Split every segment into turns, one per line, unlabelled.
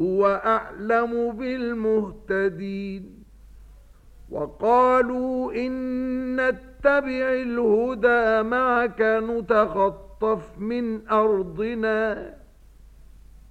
هو أعلم بالمهتدين وقالوا إن نتبع الهدى معك نتخطف من أرضنا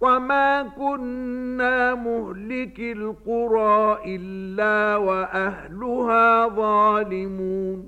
وما كنا مهلك القرى إلا وأهلها ظالمون